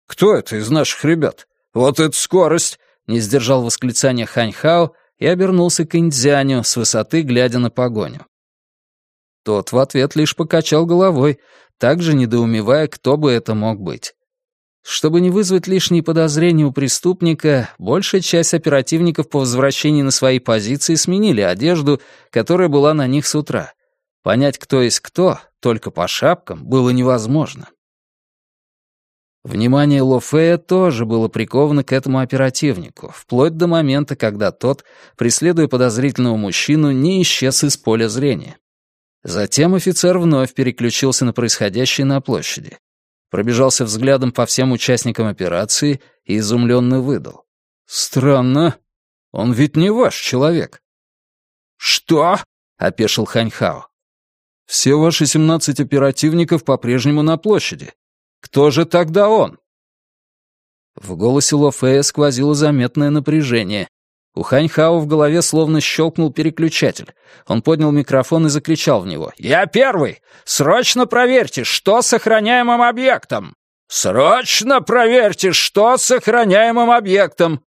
Кто это из наших ребят? Вот это скорость!» — не сдержал восклицания Ханьхао и обернулся к Индзяню с высоты, глядя на погоню. Тот в ответ лишь покачал головой, также недоумевая, кто бы это мог быть. Чтобы не вызвать лишние подозрения у преступника, большая часть оперативников по возвращении на свои позиции сменили одежду, которая была на них с утра. Понять, кто есть кто, только по шапкам, было невозможно. Внимание Лофея тоже было приковано к этому оперативнику, вплоть до момента, когда тот, преследуя подозрительного мужчину, не исчез из поля зрения. Затем офицер вновь переключился на происходящее на площади. Пробежался взглядом по всем участникам операции и изумленно выдал. «Странно. Он ведь не ваш человек». «Что?» — опешил Ханьхао. «Все ваши семнадцать оперативников по-прежнему на площади. Кто же тогда он?» В голосе Ло Фея сквозило заметное напряжение. У Ханьхао в голове словно щелкнул переключатель. Он поднял микрофон и закричал в него. «Я первый! Срочно проверьте, что с охраняемым объектом! Срочно проверьте, что с охраняемым объектом!»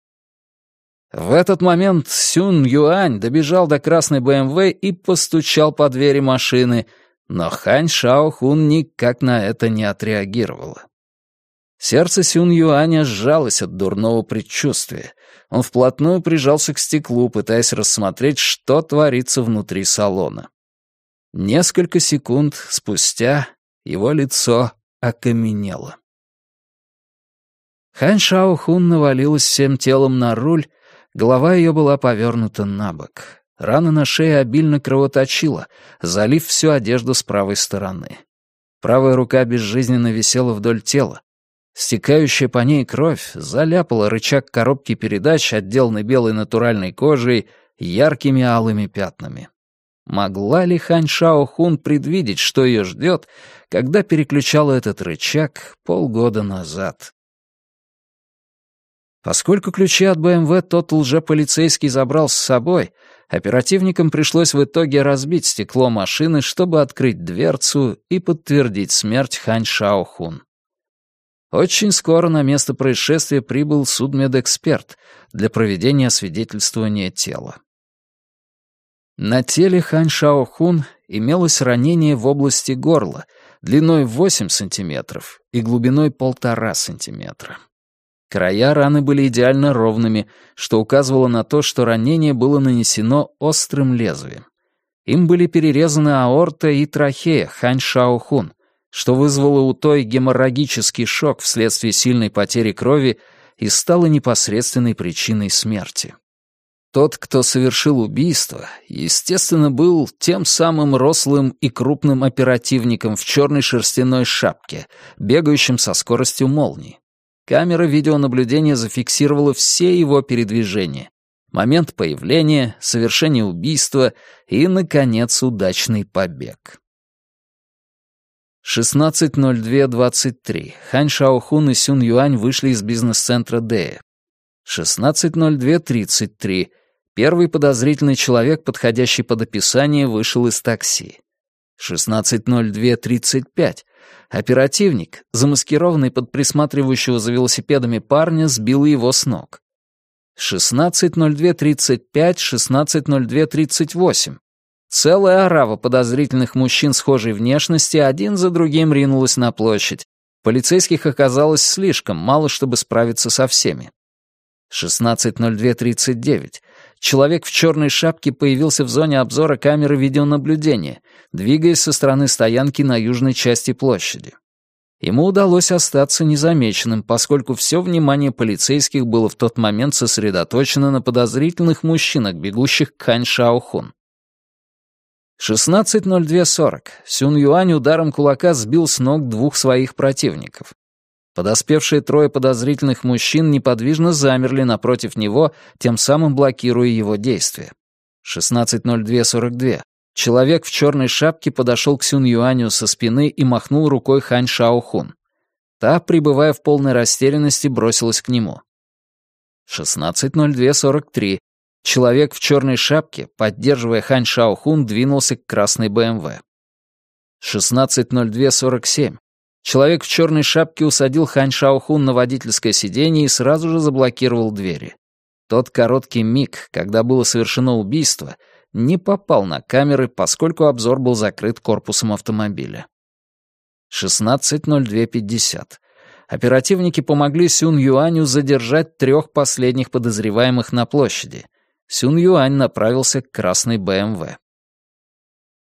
В этот момент Сюн Юань добежал до красной БМВ и постучал по двери машины — но Хань Шао Хун никак на это не отреагировала. Сердце Сюн Юаня сжалось от дурного предчувствия. Он вплотную прижался к стеклу, пытаясь рассмотреть, что творится внутри салона. Несколько секунд спустя его лицо окаменело. Хань Шао Хун навалилась всем телом на руль, голова ее была повернута на бок. Рана на шее обильно кровоточила, залив всю одежду с правой стороны. Правая рука безжизненно висела вдоль тела. Стекающая по ней кровь заляпала рычаг коробки передач, отделанный белой натуральной кожей, яркими алыми пятнами. Могла ли Хань Шао Хун предвидеть, что ее ждет, когда переключала этот рычаг полгода назад? Поскольку ключи от БМВ тот лжеполицейский забрал с собой, оперативникам пришлось в итоге разбить стекло машины, чтобы открыть дверцу и подтвердить смерть Хань Шаохун. Очень скоро на место происшествия прибыл судмедэксперт для проведения освидетельствования тела. На теле Хань Шаохун имелось ранение в области горла, длиной 8 сантиметров и глубиной 1,5 сантиметра. Края раны были идеально ровными, что указывало на то, что ранение было нанесено острым лезвием. Им были перерезаны аорта и трахея Хань Шаохун, что вызвало у той геморрагический шок вследствие сильной потери крови и стало непосредственной причиной смерти. Тот, кто совершил убийство, естественно, был тем самым рослым и крупным оперативником в черной шерстяной шапке, бегающим со скоростью молнии. Камера видеонаблюдения зафиксировала все его передвижения. Момент появления, совершение убийства и, наконец, удачный побег. 16.02.23. Хань Шаохун и Сюн Юань вышли из бизнес-центра Дэя. 16.02.33. Первый подозрительный человек, подходящий под описание, вышел из такси. 16.02.35. Оперативник, замаскированный под присматривающего за велосипедами парня, сбил его с ног. 16.02.35, 16.02.38. Целая орава подозрительных мужчин схожей внешности один за другим ринулась на площадь. Полицейских оказалось слишком мало, чтобы справиться со всеми. 16.02.39. Человек в черной шапке появился в зоне обзора камеры видеонаблюдения, двигаясь со стороны стоянки на южной части площади. Ему удалось остаться незамеченным, поскольку все внимание полицейских было в тот момент сосредоточено на подозрительных мужчинах, бегущих к Хань Шаохун. 16.02.40. Сюн Юань ударом кулака сбил с ног двух своих противников. Подоспевшие трое подозрительных мужчин неподвижно замерли напротив него, тем самым блокируя его действия. 16.02.42. Человек в черной шапке подошел к Сюн Юаню со спины и махнул рукой Хань Шаохун. Та, пребывая в полной растерянности, бросилась к нему. 16.02.43. Человек в черной шапке, поддерживая Хань Шаохун, двинулся к красной БМВ. 16.02.47. Человек в черной шапке усадил Хань Шаохун на водительское сиденье и сразу же заблокировал двери. Тот короткий миг, когда было совершено убийство, не попал на камеры, поскольку обзор был закрыт корпусом автомобиля. 16.02.50. Оперативники помогли Сюн Юаню задержать трех последних подозреваемых на площади. Сюн Юань направился к красной БМВ.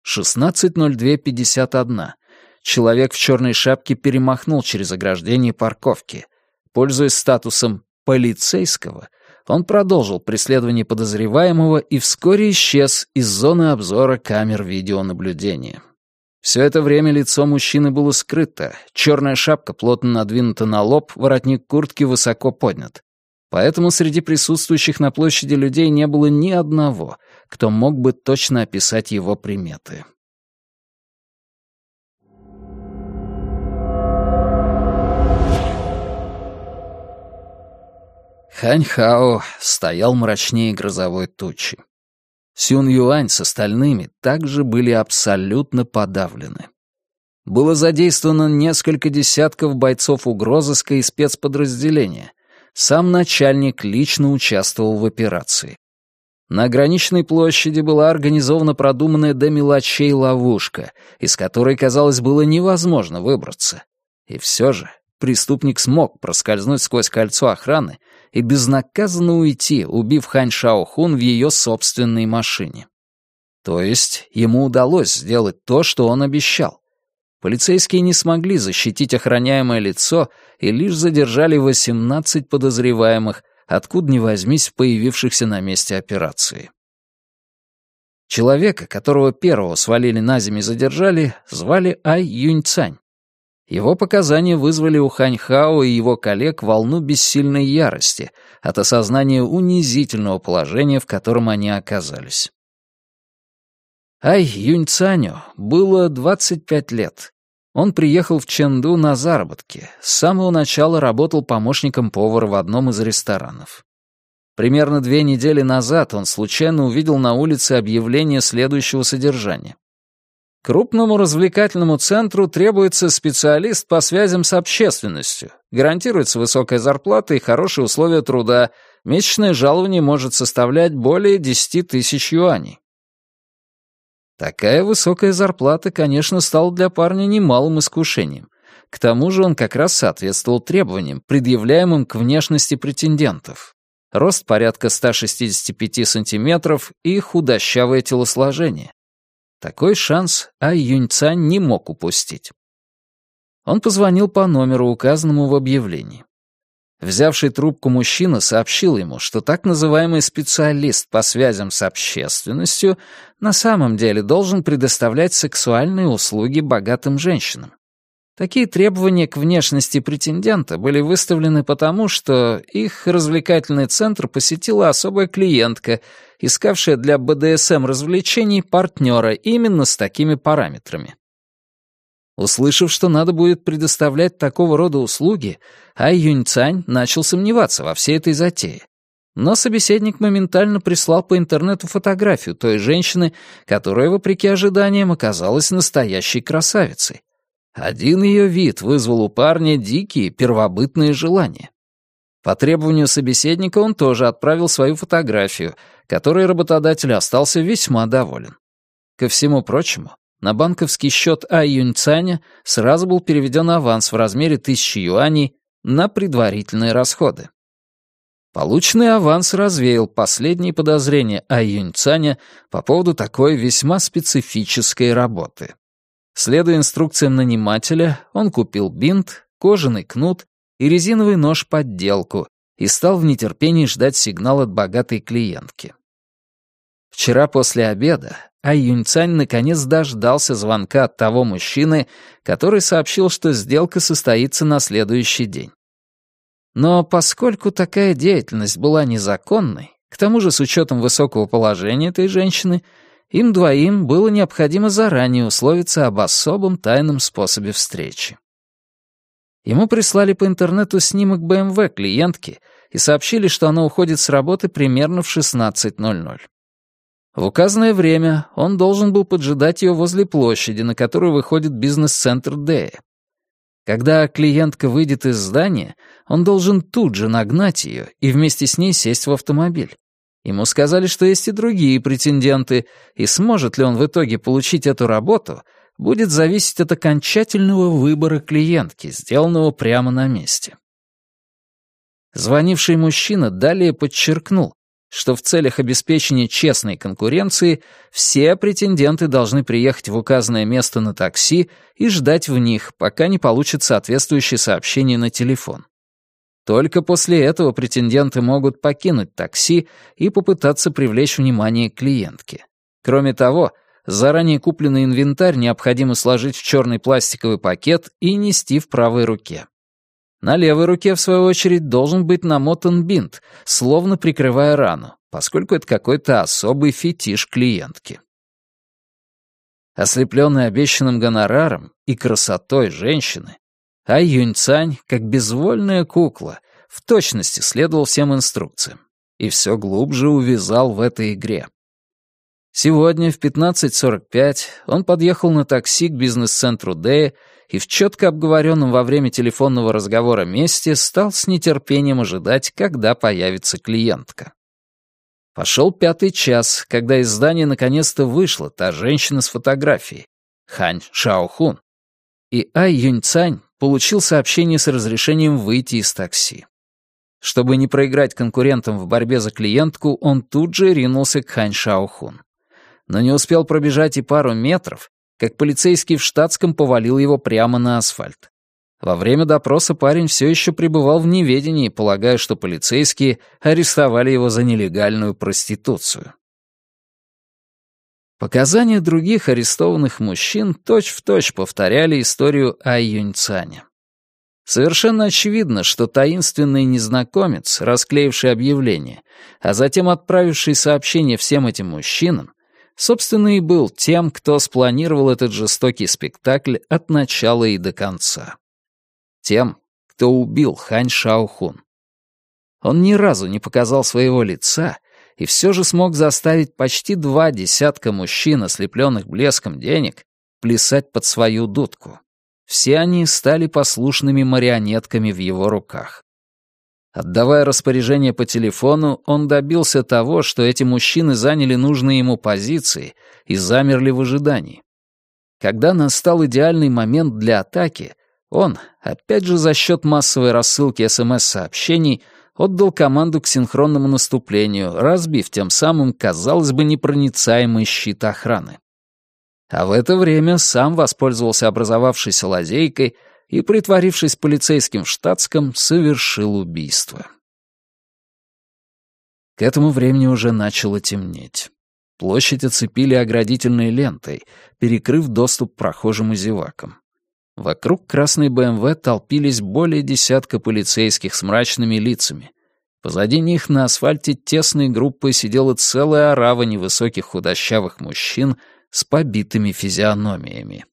16.02.51. Человек в черной шапке перемахнул через ограждение парковки. Пользуясь статусом «полицейского», он продолжил преследование подозреваемого и вскоре исчез из зоны обзора камер видеонаблюдения. Все это время лицо мужчины было скрыто, черная шапка плотно надвинута на лоб, воротник куртки высоко поднят. Поэтому среди присутствующих на площади людей не было ни одного, кто мог бы точно описать его приметы. Ханьхао стоял мрачнее грозовой тучи. Сюн Юань с остальными также были абсолютно подавлены. Было задействовано несколько десятков бойцов угрозыска и спецподразделения. Сам начальник лично участвовал в операции. На ограниченной площади была организована продуманная до мелочей ловушка, из которой, казалось, было невозможно выбраться. И все же преступник смог проскользнуть сквозь кольцо охраны и безнаказанно уйти, убив Хань Шаохун в ее собственной машине. То есть ему удалось сделать то, что он обещал. Полицейские не смогли защитить охраняемое лицо и лишь задержали 18 подозреваемых, откуда ни возьмись появившихся на месте операции. Человека, которого первого свалили на землю и задержали, звали Ай Юньцань. Его показания вызвали у Ханьхао и его коллег волну бессильной ярости от осознания унизительного положения, в котором они оказались. Ай Юньцаню было 25 лет. Он приехал в Чэнду на заработки. С самого начала работал помощником повара в одном из ресторанов. Примерно две недели назад он случайно увидел на улице объявление следующего содержания. Крупному развлекательному центру требуется специалист по связям с общественностью. Гарантируется высокая зарплата и хорошие условия труда. Месячное жалование может составлять более 10 тысяч юаней. Такая высокая зарплата, конечно, стала для парня немалым искушением. К тому же он как раз соответствовал требованиям, предъявляемым к внешности претендентов. Рост порядка 165 сантиметров и худощавое телосложение. Такой шанс Ай Юньцань не мог упустить. Он позвонил по номеру, указанному в объявлении. Взявший трубку мужчина сообщил ему, что так называемый специалист по связям с общественностью на самом деле должен предоставлять сексуальные услуги богатым женщинам. Такие требования к внешности претендента были выставлены потому, что их развлекательный центр посетила особая клиентка, искавшая для БДСМ развлечений партнера именно с такими параметрами. Услышав, что надо будет предоставлять такого рода услуги, Ай Юньцань начал сомневаться во всей этой затее. Но собеседник моментально прислал по интернету фотографию той женщины, которая, вопреки ожиданиям, оказалась настоящей красавицей. Один ее вид вызвал у парня дикие первобытные желания. По требованию собеседника он тоже отправил свою фотографию, которой работодатель остался весьма доволен. Ко всему прочему, на банковский счет А. Юньцаня сразу был переведен аванс в размере тысячи юаней на предварительные расходы. Полученный аванс развеял последние подозрения А. Юньцаня по поводу такой весьма специфической работы. Следуя инструкциям нанимателя, он купил бинт, кожаный кнут и резиновый нож-подделку и стал в нетерпении ждать сигнал от богатой клиентки. Вчера после обеда Ай Юньцань наконец дождался звонка от того мужчины, который сообщил, что сделка состоится на следующий день. Но поскольку такая деятельность была незаконной, к тому же с учетом высокого положения этой женщины, им двоим было необходимо заранее условиться об особом тайном способе встречи. Ему прислали по интернету снимок БМВ клиентки и сообщили, что она уходит с работы примерно в 16.00. В указанное время он должен был поджидать ее возле площади, на которую выходит бизнес-центр Дея. Когда клиентка выйдет из здания, он должен тут же нагнать ее и вместе с ней сесть в автомобиль. Ему сказали, что есть и другие претенденты, и сможет ли он в итоге получить эту работу, будет зависеть от окончательного выбора клиентки, сделанного прямо на месте. Звонивший мужчина далее подчеркнул, что в целях обеспечения честной конкуренции все претенденты должны приехать в указанное место на такси и ждать в них, пока не получат соответствующее сообщение на телефон. Только после этого претенденты могут покинуть такси и попытаться привлечь внимание клиентки. Кроме того, заранее купленный инвентарь необходимо сложить в черный пластиковый пакет и нести в правой руке. На левой руке, в свою очередь, должен быть намотан бинт, словно прикрывая рану, поскольку это какой-то особый фетиш клиентки. Ослепленный обещанным гонораром и красотой женщины, а Юньцань, как безвольная кукла, в точности следовал всем инструкциям и все глубже увязал в этой игре. Сегодня в 15.45 он подъехал на такси к бизнес-центру Дэя и в четко обговоренном во время телефонного разговора месте стал с нетерпением ожидать, когда появится клиентка. Пошел пятый час, когда из здания наконец-то вышла та женщина с фотографией, Хань Шаохун. И Ай Юньцань получил сообщение с разрешением выйти из такси. Чтобы не проиграть конкурентам в борьбе за клиентку, он тут же ринулся к Хань Шаохун. Но не успел пробежать и пару метров, как полицейский в штатском повалил его прямо на асфальт. Во время допроса парень все еще пребывал в неведении, полагая, что полицейские арестовали его за нелегальную проституцию. Показания других арестованных мужчин точь-в-точь точь повторяли историю Ай Юньцаня. Совершенно очевидно, что таинственный незнакомец, расклеивший объявление, а затем отправивший сообщение всем этим мужчинам, собственно, и был тем, кто спланировал этот жестокий спектакль от начала и до конца. Тем, кто убил Хань Шаохун. Он ни разу не показал своего лица и все же смог заставить почти два десятка мужчин, ослепленных блеском денег, плясать под свою дудку. Все они стали послушными марионетками в его руках. Отдавая распоряжение по телефону, он добился того, что эти мужчины заняли нужные ему позиции и замерли в ожидании. Когда настал идеальный момент для атаки, он, опять же за счет массовой рассылки СМС-сообщений, отдал команду к синхронному наступлению, разбив тем самым, казалось бы, непроницаемый щит охраны. А в это время сам воспользовался образовавшейся лазейкой и, притворившись полицейским в штатском, совершил убийство. К этому времени уже начало темнеть. Площадь оцепили оградительной лентой, перекрыв доступ прохожим и зевакам. Вокруг красной БМВ толпились более десятка полицейских с мрачными лицами. Позади них на асфальте тесной группой сидела целая орава невысоких худощавых мужчин с побитыми физиономиями.